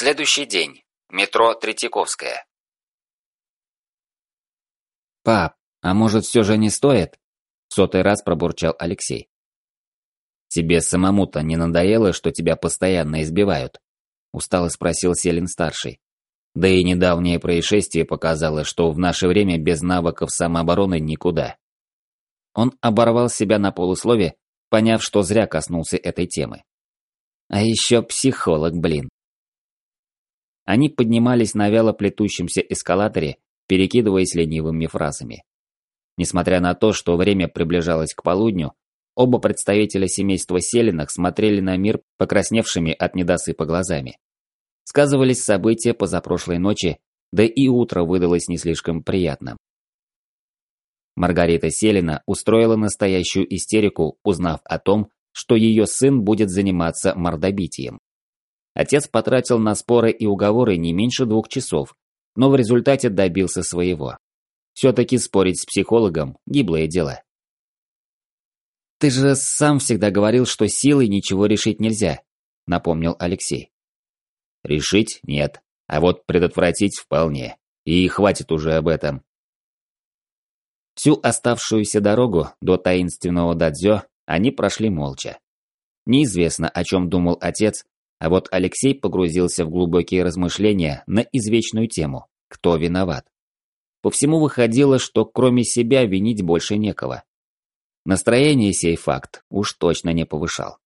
Следующий день. Метро Третьяковская. «Пап, а может все же не стоит?» Сотый раз пробурчал Алексей. «Тебе самому-то не надоело, что тебя постоянно избивают?» Устало спросил Селин-старший. Да и недавнее происшествие показало, что в наше время без навыков самообороны никуда. Он оборвал себя на полуслове, поняв, что зря коснулся этой темы. А еще психолог, блин. Они поднимались на вяло плетущемся эскалаторе, перекидываясь ленивыми фразами. Несмотря на то, что время приближалось к полудню, оба представителя семейства Селиных смотрели на мир покрасневшими от недосыпа глазами. Сказывались события позапрошлой ночи, да и утро выдалось не слишком приятным. Маргарита Селина устроила настоящую истерику, узнав о том, что ее сын будет заниматься мордобитием. Отец потратил на споры и уговоры не меньше двух часов, но в результате добился своего. Все-таки спорить с психологом – гиблое дело. «Ты же сам всегда говорил, что силой ничего решить нельзя», – напомнил Алексей. «Решить – нет, а вот предотвратить – вполне. И хватит уже об этом. Всю оставшуюся дорогу до таинственного дадзё они прошли молча. Неизвестно, о чем думал отец, а вот Алексей погрузился в глубокие размышления на извечную тему «Кто виноват?». По всему выходило, что кроме себя винить больше некого. Настроение сей факт уж точно не повышал.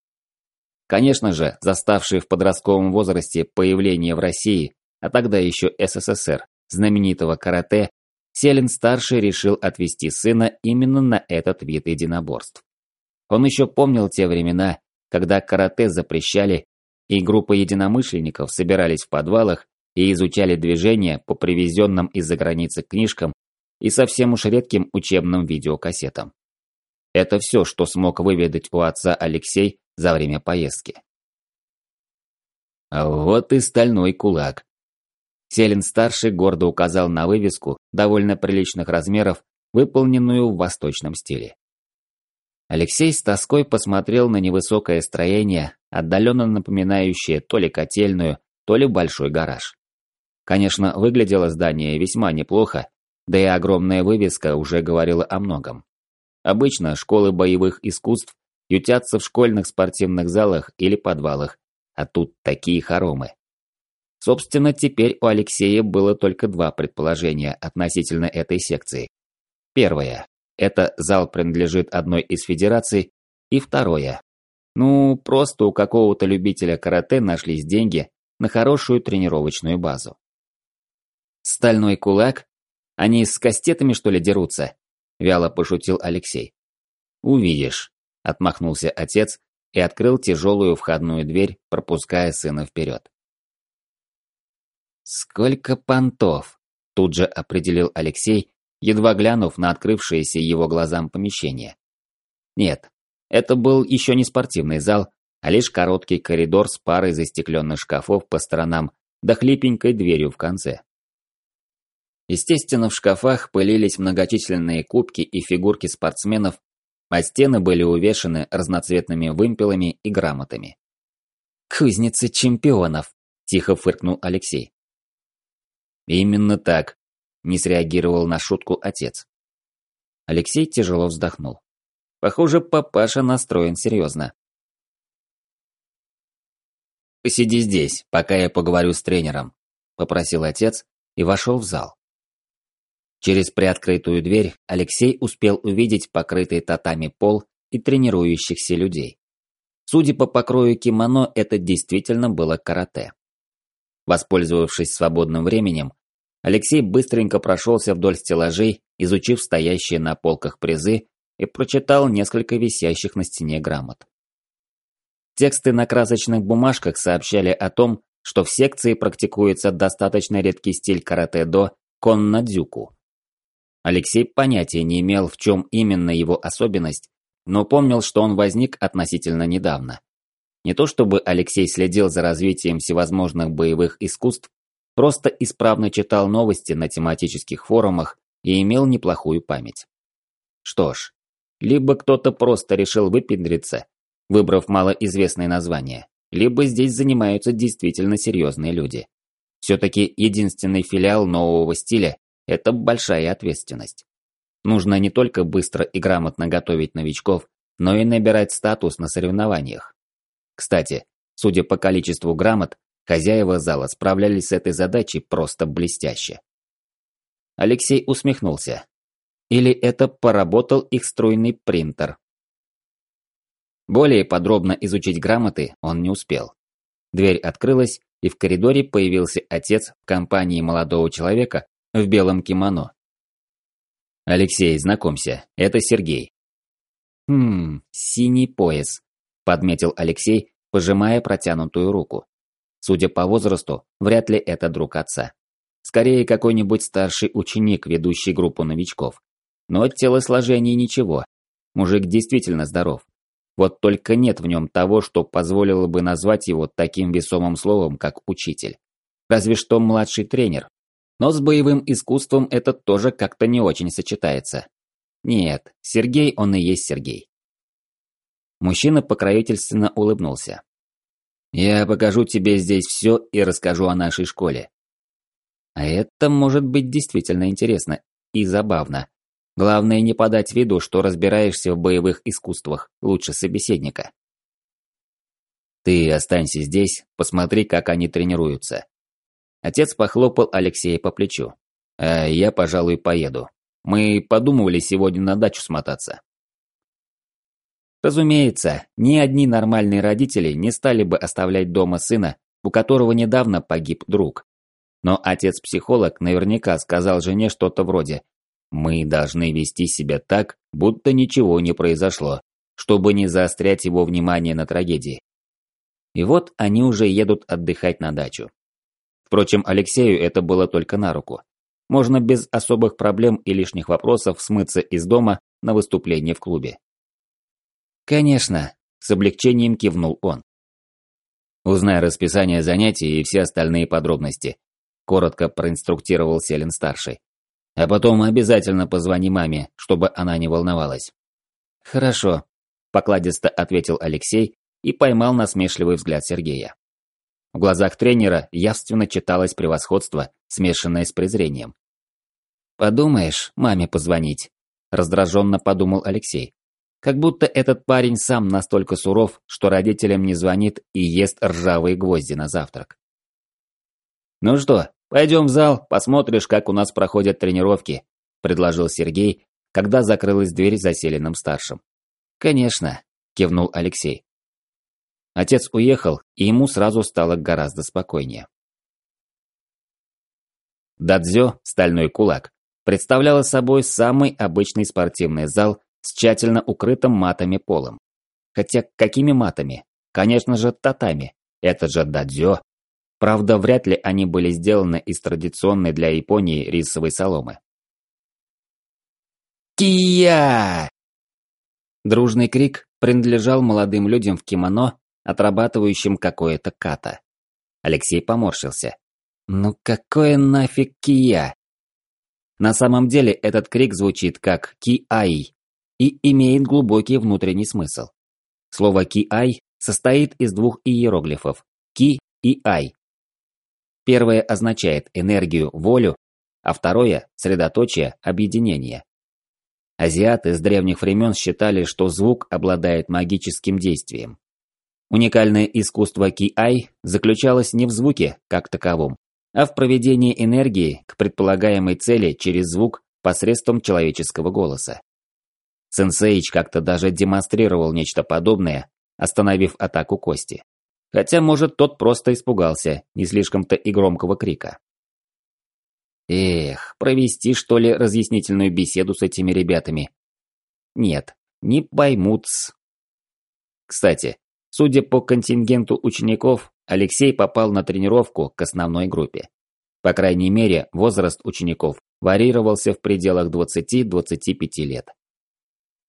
Конечно же, заставший в подростковом возрасте появление в России, а тогда еще СССР, знаменитого карате, Селин-старший решил отвести сына именно на этот вид единоборств. Он еще помнил те времена, когда карате запрещали, и группа единомышленников собирались в подвалах и изучали движения по привезенным из-за границы книжкам и совсем уж редким учебным видеокассетам. Это все, что смог выведать у отца Алексей за время поездки. Вот и стальной кулак, Селин-старший гордо указал на вывеску довольно приличных размеров, выполненную в восточном стиле. Алексей с тоской посмотрел на невысокое строение, отдаленно напоминающее то ли котельную, то ли большой гараж. Конечно, выглядело здание весьма неплохо, да и огромная вывеска уже говорила о многом. Обычно школы боевых искусств ютятся в школьных спортивных залах или подвалах, а тут такие хоромы. Собственно, теперь у Алексея было только два предположения относительно этой секции. Первое. Это зал принадлежит одной из федераций. И второе. Ну, просто у какого-то любителя карате нашлись деньги на хорошую тренировочную базу. «Стальной кулак? Они с кастетами, что ли, дерутся?» – вяло пошутил Алексей. «Увидишь», – отмахнулся отец и открыл тяжелую входную дверь, пропуская сына вперед. «Сколько понтов!» – тут же определил Алексей, едва глянув на открывшееся его глазам помещение. Нет, это был еще не спортивный зал, а лишь короткий коридор с парой застекленных шкафов по сторонам да хлипенькой дверью в конце. Естественно, в шкафах пылились многочисленные кубки и фигурки спортсменов, а стены были увешаны разноцветными вымпелами и грамотами. «Кузницы чемпионов!» – тихо фыркнул Алексей. Именно так, не среагировал на шутку отец. Алексей тяжело вздохнул. Похоже, папаша настроен серьезно. «Посиди здесь, пока я поговорю с тренером», – попросил отец и вошел в зал. Через приоткрытую дверь Алексей успел увидеть покрытый татами пол и тренирующихся людей. Судя по покрою кимоно, это действительно было карате. Воспользовавшись свободным временем, Алексей быстренько прошелся вдоль стеллажей, изучив стоящие на полках призы и прочитал несколько висящих на стене грамот. Тексты на красочных бумажках сообщали о том, что в секции практикуется достаточно редкий стиль карате-до коннадзюку. Алексей понятия не имел, в чем именно его особенность, но помнил, что он возник относительно недавно. Не то чтобы Алексей следил за развитием всевозможных боевых искусств, просто исправно читал новости на тематических форумах и имел неплохую память. Что ж, либо кто-то просто решил выпендриться, выбрав малоизвестное название, либо здесь занимаются действительно серьезные люди. Все-таки единственный филиал нового стиля – это большая ответственность. Нужно не только быстро и грамотно готовить новичков, но и набирать статус на соревнованиях. Кстати, судя по количеству грамот, хозяева зала справлялись с этой задачей просто блестяще. Алексей усмехнулся. Или это поработал их струйный принтер. Более подробно изучить грамоты он не успел. Дверь открылась, и в коридоре появился отец в компании молодого человека в белом кимоно. «Алексей, знакомься, это Сергей». «Хм, синий пояс», – подметил Алексей, пожимая протянутую руку. Судя по возрасту, вряд ли это друг отца. Скорее, какой-нибудь старший ученик, ведущий группу новичков. Но от телосложения ничего. Мужик действительно здоров. Вот только нет в нем того, что позволило бы назвать его таким весомым словом, как учитель. Разве что младший тренер. Но с боевым искусством это тоже как-то не очень сочетается. Нет, Сергей он и есть Сергей. Мужчина покровительственно улыбнулся. «Я покажу тебе здесь все и расскажу о нашей школе». А это может быть действительно интересно и забавно. Главное не подать виду, что разбираешься в боевых искусствах лучше собеседника. Ты останься здесь, посмотри, как они тренируются. Отец похлопал Алексея по плечу. А я, пожалуй, поеду. Мы подумывали сегодня на дачу смотаться. Разумеется, ни одни нормальные родители не стали бы оставлять дома сына, у которого недавно погиб друг. Но отец-психолог наверняка сказал жене что-то вроде мы должны вести себя так, будто ничего не произошло, чтобы не заострять его внимание на трагедии. И вот они уже едут отдыхать на дачу. Впрочем, Алексею это было только на руку. Можно без особых проблем и лишних вопросов смыться из дома на выступление в клубе. «Конечно», – с облегчением кивнул он. «Узнай расписание занятий и все остальные подробности», – коротко проинструктировал Селин-старший. А потом обязательно позвони маме, чтобы она не волновалась. Хорошо, покладисто ответил Алексей и поймал насмешливый взгляд Сергея. В глазах тренера явственно читалось превосходство, смешанное с презрением. «Подумаешь, маме позвонить», – раздраженно подумал Алексей. Как будто этот парень сам настолько суров, что родителям не звонит и ест ржавые гвозди на завтрак. «Ну что, «Пойдем в зал, посмотришь, как у нас проходят тренировки», – предложил Сергей, когда закрылась дверь за Селиным старшим. «Конечно», – кивнул Алексей. Отец уехал, и ему сразу стало гораздо спокойнее. Дадзё, стальной кулак, представляла собой самый обычный спортивный зал с тщательно укрытым матами полом. Хотя какими матами? Конечно же, татами. Это же дадзё. Правда, вряд ли они были сделаны из традиционной для Японии рисовой соломы. «Кия!» Дружный крик принадлежал молодым людям в кимоно, отрабатывающим какое-то ката. Алексей поморщился. «Ну какое нафиг кия?» На самом деле этот крик звучит как «ки-ай» и имеет глубокий внутренний смысл. Слово «ки-ай» состоит из двух иероглифов «ки» и «ай», Первое означает энергию, волю, а второе – средоточие, объединение. Азиаты с древних времен считали, что звук обладает магическим действием. Уникальное искусство Ки-Ай заключалось не в звуке, как таковом, а в проведении энергии к предполагаемой цели через звук посредством человеческого голоса. Сенсейч как-то даже демонстрировал нечто подобное, остановив атаку Кости. Хотя, может, тот просто испугался, не слишком-то и громкого крика. Эх, провести, что ли, разъяснительную беседу с этими ребятами? Нет, не поймут -с. Кстати, судя по контингенту учеников, Алексей попал на тренировку к основной группе. По крайней мере, возраст учеников варьировался в пределах 20-25 лет.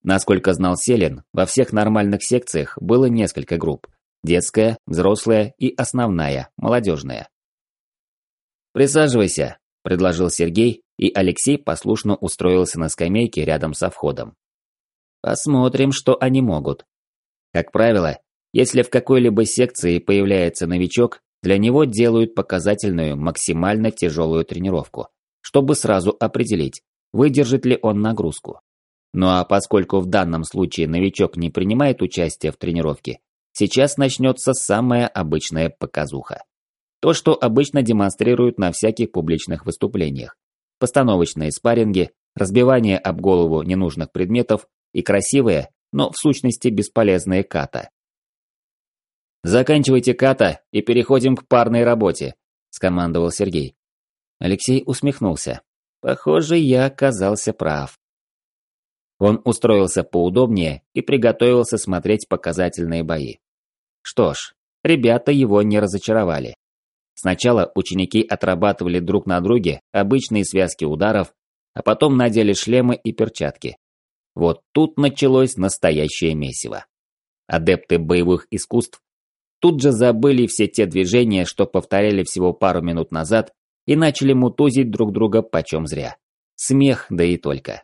Насколько знал Селин, во всех нормальных секциях было несколько групп, Детская, взрослая и основная, молодежная. «Присаживайся», – предложил Сергей, и Алексей послушно устроился на скамейке рядом со входом. «Посмотрим, что они могут». Как правило, Если в какой-либо секции появляется новичок, для него делают показательную максимально тяжелую тренировку, чтобы сразу определить, выдержит ли он нагрузку. Ну а поскольку в данном случае новичок не принимает участие в тренировке, сейчас начнется самая обычная показуха. То, что обычно демонстрируют на всяких публичных выступлениях. Постановочные спарринги, разбивание об голову ненужных предметов и красивые, но в сущности бесполезные ката. «Заканчивайте ката и переходим к парной работе», – скомандовал Сергей. Алексей усмехнулся. Похоже, я оказался прав. Он устроился поудобнее и приготовился смотреть показательные бои. Что ж, ребята его не разочаровали. Сначала ученики отрабатывали друг на друге обычные связки ударов, а потом надели шлемы и перчатки. Вот тут началось настоящее месиво. Адепты боевых искусств тут же забыли все те движения, что повторяли всего пару минут назад, и начали мутузить друг друга почем зря. Смех, да и только.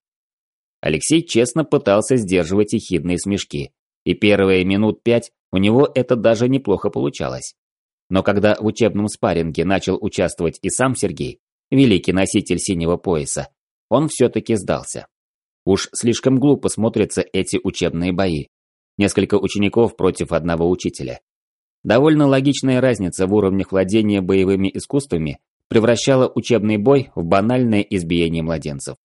Алексей честно пытался сдерживать ехидные смешки, и первые минут пять у него это даже неплохо получалось. Но когда в учебном спарринге начал участвовать и сам Сергей, великий носитель синего пояса, он все-таки сдался. Уж слишком глупо смотрятся эти учебные бои. Несколько учеников против одного учителя. Довольно логичная разница в уровнях владения боевыми искусствами превращала учебный бой в банальное избиение младенцев.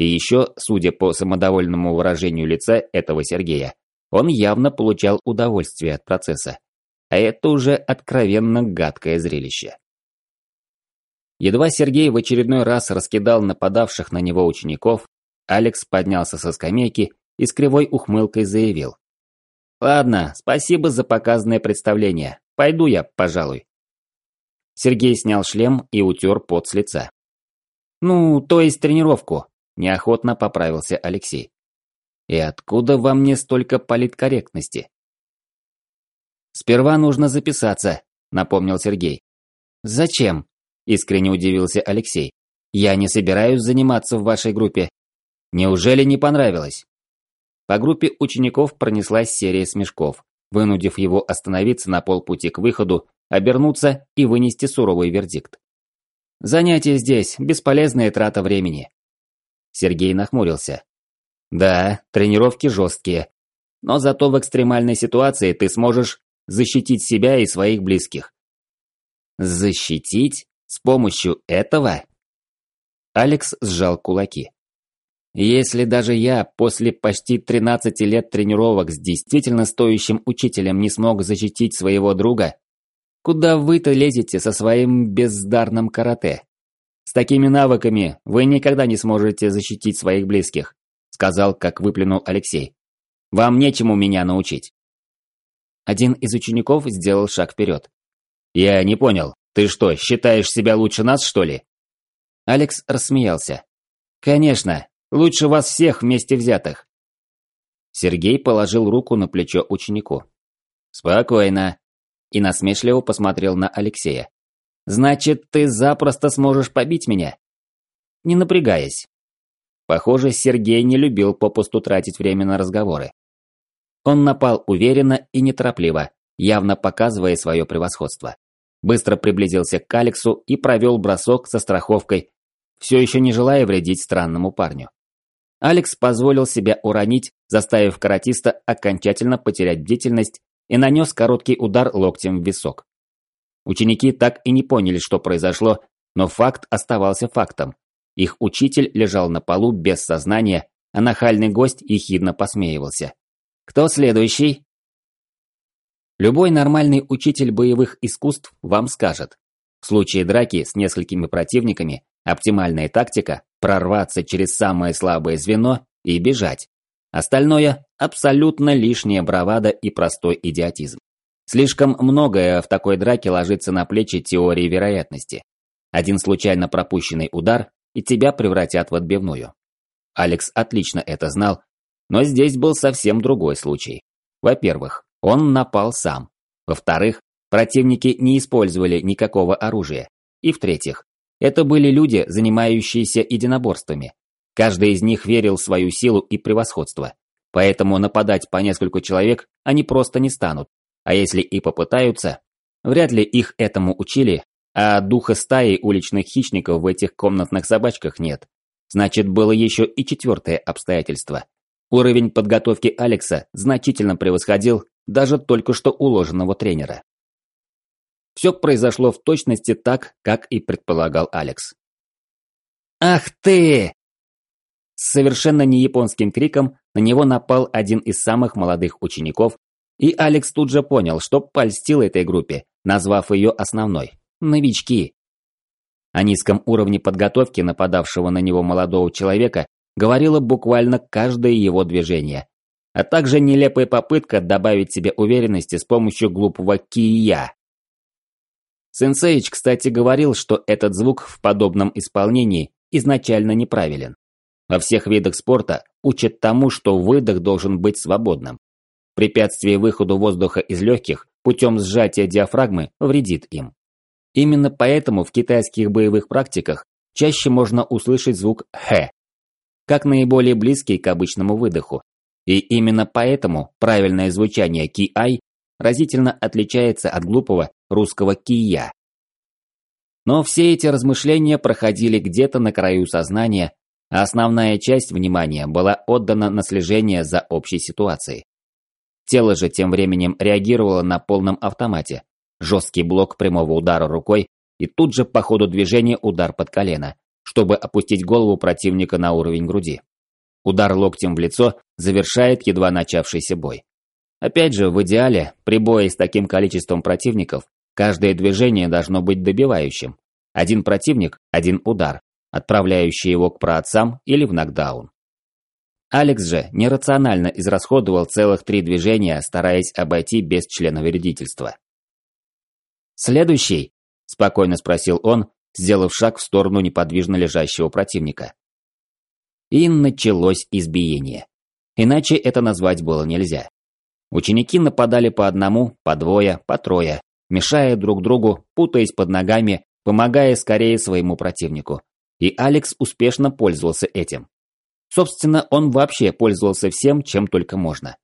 И еще, судя по самодовольному выражению лица этого Сергея, он явно получал удовольствие от процесса. А это уже откровенно гадкое зрелище. Едва Сергей в очередной раз раскидал нападавших на него учеников, Алекс поднялся со скамейки и с кривой ухмылкой заявил. «Ладно, спасибо за показанное представление. Пойду я, пожалуй». Сергей снял шлем и утер пот с лица. «Ну, то есть тренировку», – неохотно поправился Алексей. «И откуда во мне столько политкорректности?» «Сперва нужно записаться», – напомнил Сергей. «Зачем?» – искренне удивился Алексей. «Я не собираюсь заниматься в вашей группе. Неужели не понравилось?» По группе учеников пронеслась серия смешков, вынудив его остановиться на полпути к выходу обернуться и вынести суровый вердикт. Занятие здесь – бесполезная трата времени. Сергей нахмурился. Да, тренировки жесткие. Но зато в экстремальной ситуации ты сможешь защитить себя и своих близких. Защитить? С помощью этого? Алекс сжал кулаки. Если даже я после почти 13 лет тренировок с действительно стоящим учителем не смог защитить своего друга, Куда вы-то лезете со своим бездарным карате? С такими навыками вы никогда не сможете защитить своих близких, сказал, как выплюнул Алексей. Вам нечему меня научить. Один из учеников сделал шаг вперед. Я не понял, ты что, считаешь себя лучше нас, что ли? Алекс рассмеялся. Конечно, лучше вас всех вместе взятых. Сергей положил руку на плечо ученику. Спокойно, и насмешливо посмотрел на Алексея. «Значит, ты запросто сможешь побить меня?» Не напрягаясь. Похоже, Сергей не любил попусту тратить время на разговоры. Он напал уверенно и неторопливо, явно показывая свое превосходство. Быстро приблизился к Алексу и провел бросок со страховкой, все еще не желая вредить странному парню. Алекс позволил себя уронить, заставив каратиста окончательно потерять бдительность и нанес короткий удар локтем в висок. Ученики так и не поняли, что произошло, но факт оставался фактом. Их учитель лежал на полу без сознания, а нахальный гость ехидно посмеивался. «Кто следующий?» Любой нормальный учитель боевых искусств вам скажет. В случае драки с несколькими противниками оптимальная тактика – прорваться через самое слабое звено и бежать. Остальное – абсолютно лишняя бравада и простой идиотизм. Слишком многое в такой драке ложится на плечи теории вероятности. Один случайно пропущенный удар, и тебя превратят в отбивную. Алекс отлично это знал, но здесь был совсем другой случай. Во-первых, он напал сам. Во-вторых, противники не использовали никакого оружия. И в-третьих, это были люди, занимающиеся единоборствами, Каждый из них верил в свою силу и превосходство. Поэтому нападать по нескольку человек они просто не станут. А если и попытаются, вряд ли их этому учили, а духа стаи уличных хищников в этих комнатных собачках нет. Значит, было еще и четвертое обстоятельство. Уровень подготовки Алекса значительно превосходил даже только что уложенного тренера. Все произошло в точности так, как и предполагал Алекс. «Ах ты!» С совершенно не японским криком на него напал один из самых молодых учеников, и Алекс тут же понял, что польстил этой группе, назвав ее основной – новички. О низком уровне подготовки нападавшего на него молодого человека говорило буквально каждое его движение, а также нелепая попытка добавить себе уверенности с помощью глупого кия. Сенсеич, кстати, говорил, что этот звук в подобном исполнении изначально неправилен. Во всех видах спорта учат тому, что выдох должен быть свободным. Препятствие выходу воздуха из легких путем сжатия диафрагмы вредит им. Именно поэтому в китайских боевых практиках чаще можно услышать звук «хэ», как наиболее близкий к обычному выдоху. И именно поэтому правильное звучание «ки-ай» разительно отличается от глупого русского «кия». Но все эти размышления проходили где-то на краю сознания, а основная часть внимания была отдана на слежение за общей ситуацией. Тело же тем временем реагировало на полном автомате. Жесткий блок прямого удара рукой и тут же по ходу движения удар под колено, чтобы опустить голову противника на уровень груди. Удар локтем в лицо завершает едва начавшийся бой. Опять же, в идеале, при бое с таким количеством противников, каждое движение должно быть добивающим. Один противник – один удар, отправляющий его к праотцам или в нокдаун. Алекс же нерационально израсходовал целых три движения, стараясь обойти без члена вредительства. «Следующий?» – спокойно спросил он, сделав шаг в сторону неподвижно лежащего противника. И началось избиение. Иначе это назвать было нельзя. Ученики нападали по одному, по двое, по трое, мешая друг другу, путаясь под ногами, помогая скорее своему противнику. И Алекс успешно пользовался этим. Собственно, он вообще пользовался всем, чем только можно.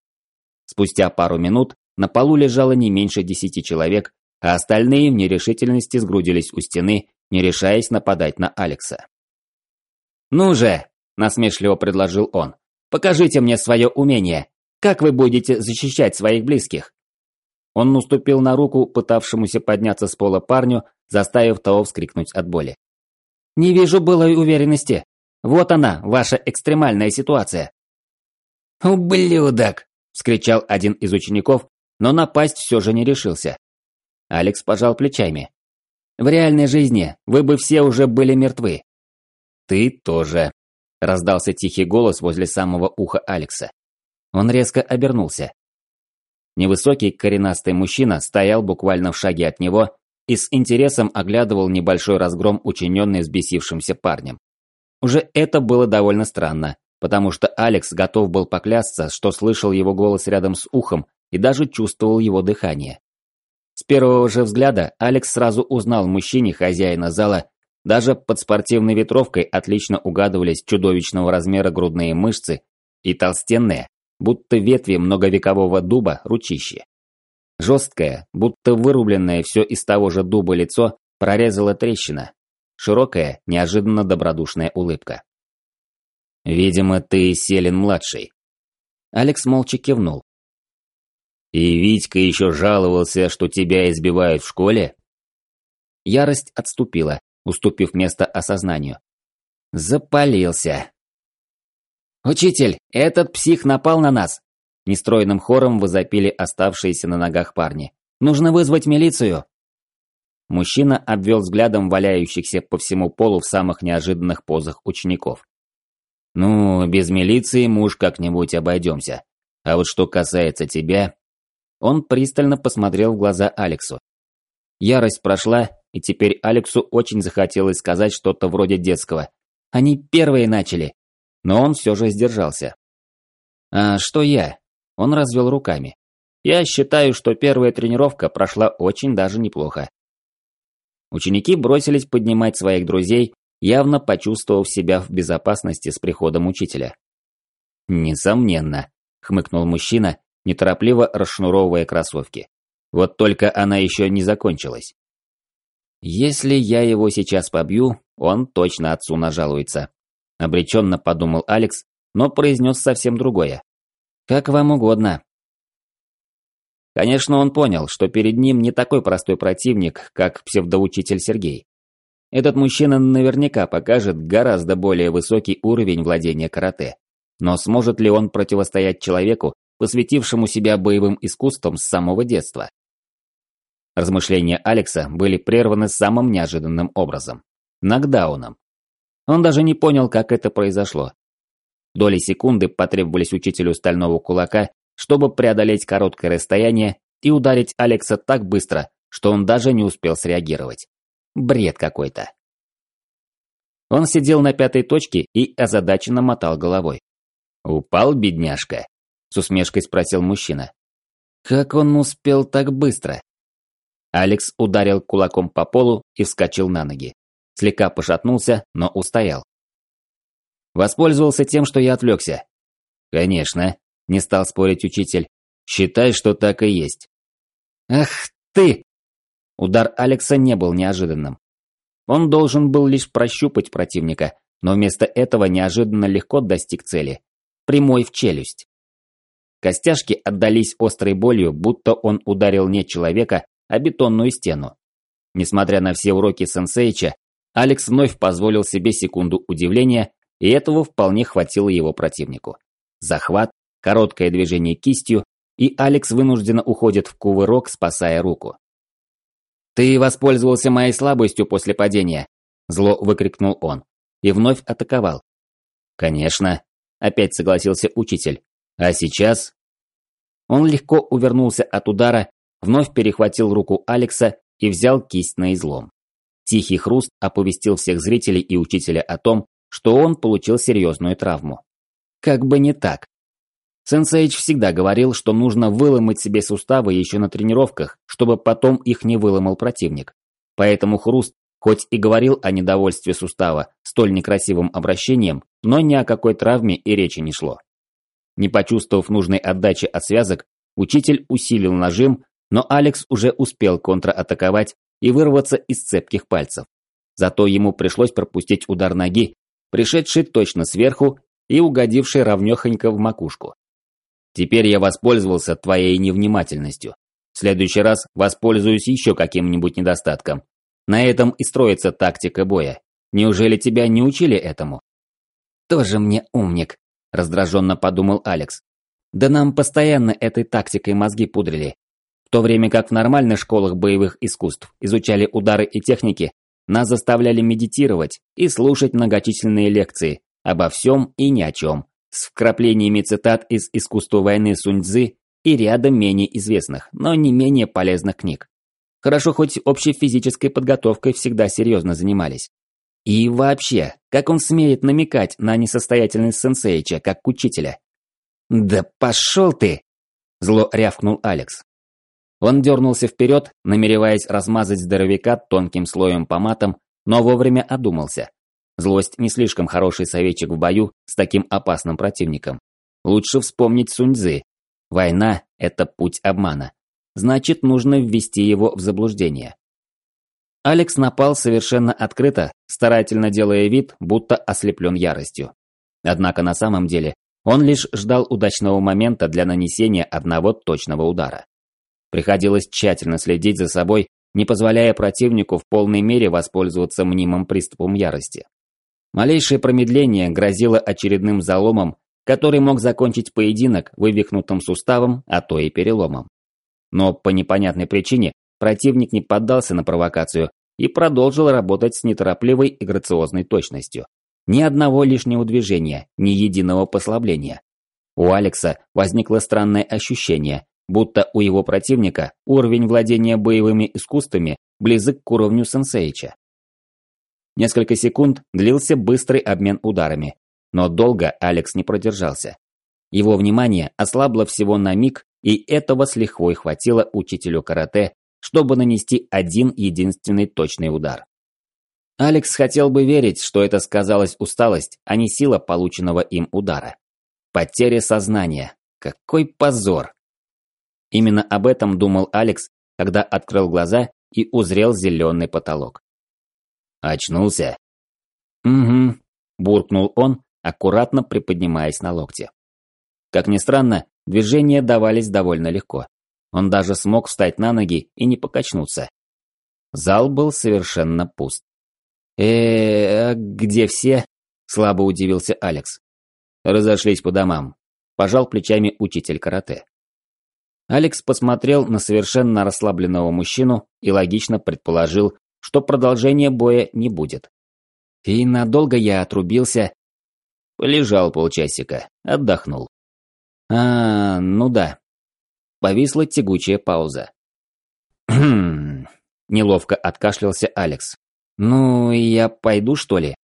Спустя пару минут на полу лежало не меньше десяти человек, а остальные в нерешительности сгрудились у стены, не решаясь нападать на Алекса. «Ну же!» – насмешливо предложил он. «Покажите мне свое умение. Как вы будете защищать своих близких?» Он наступил на руку пытавшемуся подняться с пола парню, заставив того вскрикнуть от боли. «Не вижу былой уверенности. Вот она, ваша экстремальная ситуация. «Ублюдок!» – вскричал один из учеников, но напасть все же не решился. Алекс пожал плечами. «В реальной жизни вы бы все уже были мертвы». «Ты тоже», – раздался тихий голос возле самого уха Алекса. Он резко обернулся. Невысокий коренастый мужчина стоял буквально в шаге от него и с интересом оглядывал небольшой разгром, учиненный взбесившимся парнем. Уже это было довольно странно, потому что Алекс готов был поклясться, что слышал его голос рядом с ухом и даже чувствовал его дыхание. С первого же взгляда Алекс сразу узнал мужчине хозяина зала, даже под спортивной ветровкой отлично угадывались чудовищного размера грудные мышцы и толстенные, будто ветви многовекового дуба, ручище. Жесткое, будто вырубленное все из того же дуба лицо прорезала трещина, Широкая, неожиданно добродушная улыбка. «Видимо, ты Селин-младший». Алекс молча кивнул. «И Витька еще жаловался, что тебя избивают в школе?» Ярость отступила, уступив место осознанию. Запалился. «Учитель, этот псих напал на нас!» Нестройным хором возопили оставшиеся на ногах парни. «Нужно вызвать милицию!» Мужчина обвел взглядом валяющихся по всему полу в самых неожиданных позах учеников. «Ну, без милиции мы уж как-нибудь обойдемся. А вот что касается тебя...» Он пристально посмотрел в глаза Алексу. Ярость прошла, и теперь Алексу очень захотелось сказать что-то вроде детского. Они первые начали. Но он все же сдержался. «А что я?» Он развел руками. «Я считаю, что первая тренировка прошла очень даже неплохо. Ученики бросились поднимать своих друзей, явно почувствовав себя в безопасности с приходом учителя. «Несомненно», – хмыкнул мужчина, неторопливо расшнуровывая кроссовки. Вот только она еще не закончилась. Если я его сейчас побью, он точно отцу нажалуется. Обреченно подумал Алекс, но произнес совсем другое. Как вам угодно. Конечно, он понял, что перед ним не такой простой противник, как псевдоучитель Сергей. Этот мужчина наверняка покажет гораздо более высокий уровень владения карате. Но сможет ли он противостоять человеку, посвятившему себя боевым искусствам с самого детства? Размышления Алекса были прерваны самым неожиданным образом – нокдауном. Он даже не понял, как это произошло. Доли секунды потребовались учителю стального кулака, чтобы преодолеть короткое расстояние и ударить Алекса так быстро, что он даже не успел среагировать. Бред какой-то. Он сидел на пятой точке и озадаченно мотал головой. «Упал, бедняжка?» – с усмешкой спросил мужчина. «Как он успел так быстро?» Алекс ударил кулаком по полу и вскочил на ноги. Слегка пошатнулся, но устоял. Воспользовался тем, что я отвлекся. Конечно, не стал спорить учитель. Считай, что так и есть. Ах ты! Удар Алекса не был неожиданным. Он должен был лишь прощупать противника, но вместо этого неожиданно легко достиг цели. Прямой в челюсть. Костяшки отдались острой болью, будто он ударил не человека, а бетонную стену. Несмотря на все уроки сенсейча, Алекс вновь позволил себе секунду удивления, и этого вполне хватило его противнику. Захват, короткое движение кистью, и Алекс вынужденно уходит в кувырок, спасая руку. «Ты воспользовался моей слабостью после падения!» Зло выкрикнул он. И вновь атаковал. «Конечно», – опять согласился учитель. «А сейчас?» Он легко увернулся от удара вновь перехватил руку Алекса и взял кисть на излом. Тихий хруст оповестил всех зрителей и учителя о том, что он получил серьезную травму. Как бы не так. Сенсейч всегда говорил, что нужно выломать себе суставы еще на тренировках, чтобы потом их не выломал противник. Поэтому хруст, хоть и говорил о недовольстве сустава столь некрасивым обращением, но ни о какой травме и речи не шло. Не почувствовав нужной отдачи от связок, учитель усилил нажим, но Алекс уже успел контратаковать и вырваться из цепких пальцев. Зато ему пришлось пропустить удар ноги, пришедший точно сверху и угодивший равнёхонько в макушку. Теперь я воспользовался твоей невнимательностью. В следующий раз воспользуюсь еще каким-нибудь недостатком. На этом и строится тактика боя. Неужели тебя не учили этому? Тоже мне умник, раздраженно подумал Алекс. Да нам постоянно этой тактикой мозги пудрили. В то время как в нормальных школах боевых искусств изучали удары и техники, нас заставляли медитировать и слушать многочисленные лекции обо всем и ни о чем, с вкраплениями цитат из искусства войны Сунь Цзы и рядом менее известных, но не менее полезных книг. Хорошо, хоть общей физической подготовкой всегда серьезно занимались. И вообще, как он смеет намекать на несостоятельность сенсеича, как учителя? «Да пошел ты!» Зло рявкнул Алекс. Он дернулся вперед, намереваясь размазать здоровяка тонким слоем по матам, но вовремя одумался. Злость не слишком хороший советчик в бою с таким опасным противником. Лучше вспомнить Суньцзы. Война – это путь обмана. Значит, нужно ввести его в заблуждение. Алекс напал совершенно открыто, старательно делая вид, будто ослеплен яростью. Однако на самом деле он лишь ждал удачного момента для нанесения одного точного удара. Приходилось тщательно следить за собой, не позволяя противнику в полной мере воспользоваться мнимым приступом ярости. Малейшее промедление грозило очередным заломом, который мог закончить поединок вывихнутым суставом, а то и переломом. Но по непонятной причине противник не поддался на провокацию и продолжил работать с неторопливой и грациозной точностью. Ни одного лишнего движения, ни единого послабления. У Алекса возникло странное ощущение, будто у его противника уровень владения боевыми искусствами близок к уровню сенсеича. Несколько секунд длился быстрый обмен ударами, но долго Алекс не продержался. Его внимание ослабло всего на миг, и этого с лихвой хватило учителю карате, чтобы нанести один единственный точный удар. Алекс хотел бы верить, что это сказалась усталость, а не сила полученного им удара. Потеря сознания. Какой позор! Именно об этом думал Алекс, когда открыл глаза и узрел зеленый потолок. «Очнулся?» «Угу», – буркнул он, аккуратно приподнимаясь на локте. Как ни странно, движения давались довольно легко. Он даже смог встать на ноги и не покачнуться. Зал был совершенно пуст. э, -э где все?» – слабо удивился Алекс. Разошлись по домам. Пожал плечами учитель карате. Алекс посмотрел на совершенно расслабленного мужчину и логично предположил, что продолжения боя не будет. И надолго я отрубился. Полежал полчасика, отдохнул. А, ну да. Повисла тягучая пауза. «Хм...» – неловко откашлялся Алекс. «Ну, я пойду, что ли?»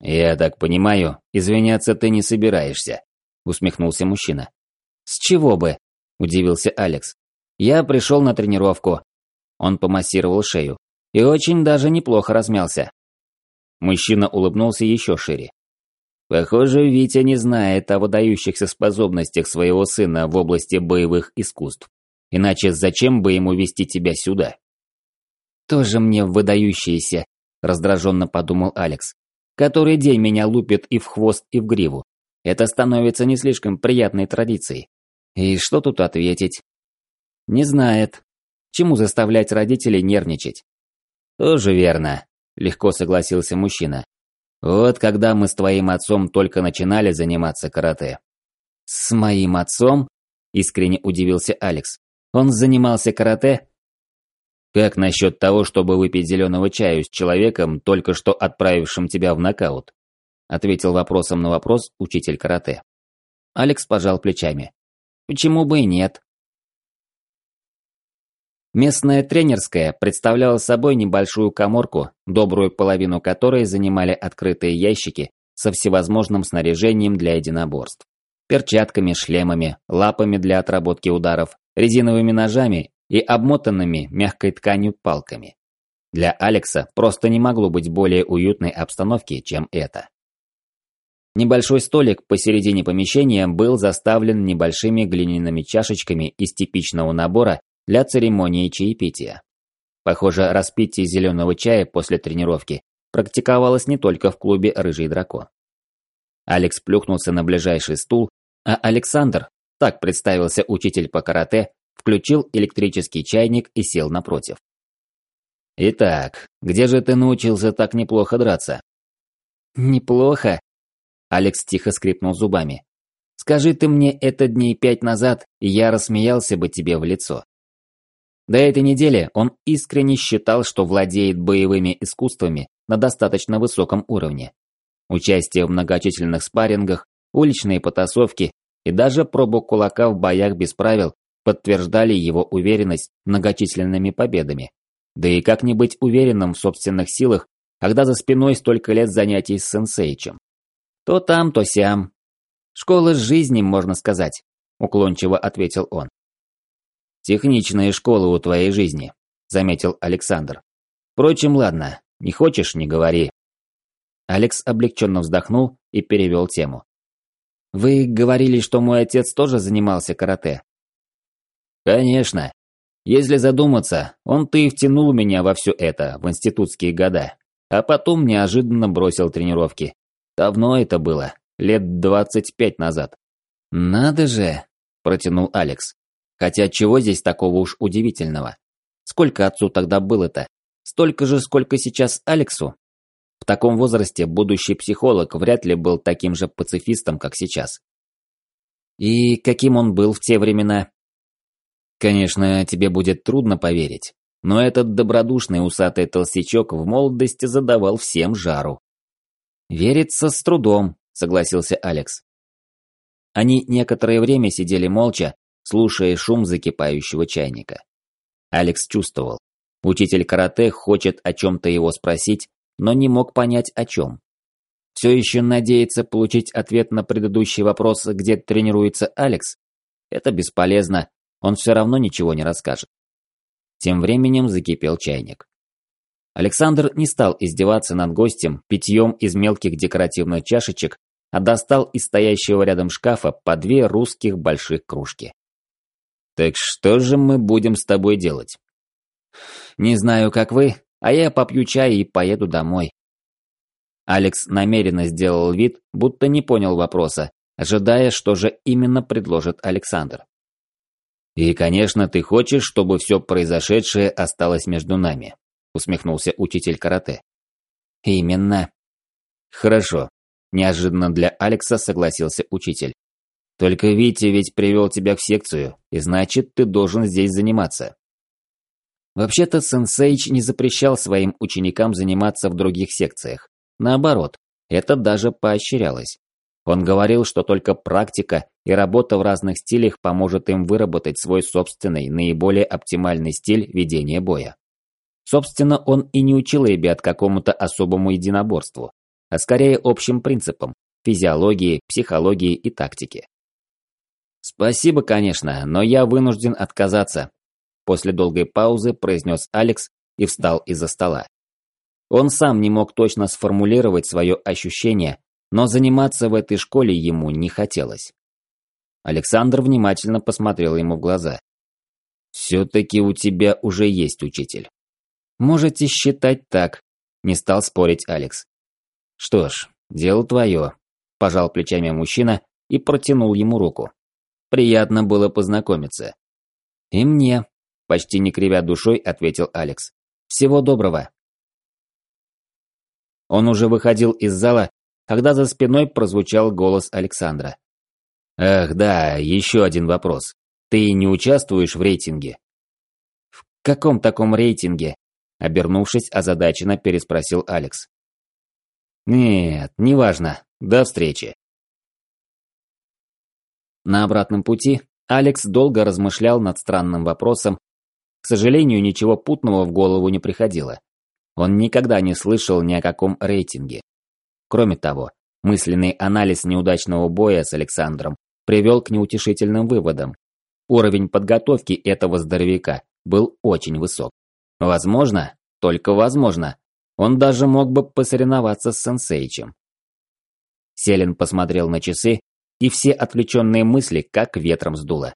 «Я так понимаю, извиняться ты не собираешься», – усмехнулся мужчина. «С чего бы?» – удивился Алекс. «Я пришел на тренировку». Он помассировал шею. И очень даже неплохо размялся. Мужчина улыбнулся еще шире. Похоже, Витя не знает о выдающихся способностях своего сына в области боевых искусств. Иначе зачем бы ему вести тебя сюда? Тоже мне выдающиеся, раздраженно подумал Алекс. Который день меня лупит и в хвост, и в гриву. Это становится не слишком приятной традицией. И что тут ответить? Не знает. Чему заставлять родителей нервничать? Тоже верно, легко согласился мужчина. Вот когда мы с твоим отцом только начинали заниматься карате. С моим отцом? Искренне удивился Алекс. Он занимался карате? Как насчет того, чтобы выпить зеленого чаю с человеком, только что отправившим тебя в нокаут? Ответил вопросом на вопрос учитель карате. Алекс пожал плечами. Почему бы и нет? Местная тренерская представляла собой небольшую коморку, добрую половину которой занимали открытые ящики со всевозможным снаряжением для единоборств. Перчатками, шлемами, лапами для отработки ударов, резиновыми ножами и обмотанными мягкой тканью палками. Для Алекса просто не могло быть более уютной обстановки, чем это. Небольшой столик посередине помещения был заставлен небольшими глиняными чашечками из типичного набора для церемонии чаепития. Похоже, распитие зеленого чая после тренировки практиковалось не только в клубе «Рыжий дракон». Алекс плюхнулся на ближайший стул, а Александр, так представился учитель по карате, включил электрический чайник и сел напротив. «Итак, где же ты научился так неплохо драться?» «Неплохо?» Алекс тихо скрипнул зубами. «Скажи ты мне это дней пять назад, и я рассмеялся бы тебе в лицо». До этой недели он искренне считал, что владеет боевыми искусствами на достаточно высоком уровне. Участие в многочисленных спаррингах, уличные потасовки и даже пробу кулака в боях без правил подтверждали его уверенность многочисленными победами. Да и как не быть уверенным в собственных силах, когда за спиной столько лет занятий с сенсейчем? То там, то сям. Школа жизни, можно сказать, уклончиво ответил он. Техничная школа у твоей жизни, заметил Александр. Впрочем, ладно, не хочешь, не говори. Алекс облегченно вздохнул и перевел тему. Вы говорили, что мой отец тоже занимался карате. Конечно. Если задуматься, он-то и втянул меня во все это в институтские года, а потом неожиданно бросил тренировки. Давно это было, лет двадцать пять назад. Надо же, протянул Алекс. Хотя чего здесь такого уж удивительного? Сколько отцу тогда было-то? Столько же, сколько сейчас Алексу? В таком возрасте будущий психолог вряд ли был таким же пацифистом, как сейчас. И каким он был в те времена? Конечно, тебе будет трудно поверить, но этот добродушный усатый толстячок в молодости задавал всем жару. «Верится с трудом», — согласился Алекс. Они некоторое время сидели молча, слушая шум закипающего чайника. Алекс чувствовал. Учитель карате хочет о чем-то его спросить, но не мог понять о чем. Все еще надеется получить ответ на предыдущий вопрос, где тренируется Алекс? Это бесполезно, он все равно ничего не расскажет. Тем временем закипел чайник. Александр не стал издеваться над гостем питьем из мелких декоративных чашечек, а достал из стоящего рядом шкафа по две русских больших кружки. «Так что же мы будем с тобой делать?» Не знаю, как вы, а я попью чай и поеду домой. Алекс намеренно сделал вид, будто не понял вопроса, ожидая, что же именно предложит Александр. «И, конечно, ты хочешь, чтобы все произошедшее осталось между нами», усмехнулся учитель карате. «Именно». «Хорошо», неожиданно для Алекса согласился учитель. «Только Витя ведь привел тебя в секцию, и значит, ты должен здесь заниматься». Вообще-то Сенсейч не запрещал своим ученикам заниматься в других секциях. Наоборот, это даже поощрялось. Он говорил, что только практика и работа в разных стилях поможет им выработать свой собственный, наиболее оптимальный стиль ведения боя. Собственно, он и не учил ребят какому-то особому единоборству, а скорее общим принципам – физиологии, психологии и тактики. «Спасибо, конечно, но я вынужден отказаться», – после долгой паузы произнес Алекс и встал из-за стола. Он сам не мог точно сформулировать свое ощущение, но заниматься в этой школе ему не хотелось. Александр внимательно посмотрел ему в глаза. «Все-таки у тебя уже есть учитель». «Можете считать так», – не стал спорить Алекс. «Что ж, дело твое», – пожал плечами мужчина и протянул ему руку. «Приятно было познакомиться». «И мне», – почти не кривя душой, ответил Алекс. «Всего доброго». Он уже выходил из зала, когда за спиной прозвучал голос Александра. «Ах да, еще один вопрос. Ты не участвуешь в рейтинге?» «В каком таком рейтинге?» Обернувшись, озадаченно переспросил Алекс. «Нет, неважно. До встречи». На обратном пути Алекс долго размышлял над странным вопросом. К сожалению, ничего путного в голову не приходило. Он никогда не слышал ни о каком рейтинге. Кроме того, мысленный анализ неудачного боя с Александром привел к неутешительным выводам. Уровень подготовки этого здоровяка был очень высок. Возможно, только возможно, он даже мог бы посоревноваться с сенсейчем. Селин посмотрел на часы, и все отвлеченные мысли как ветром сдуло.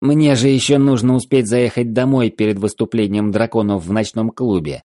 «Мне же еще нужно успеть заехать домой перед выступлением драконов в ночном клубе»,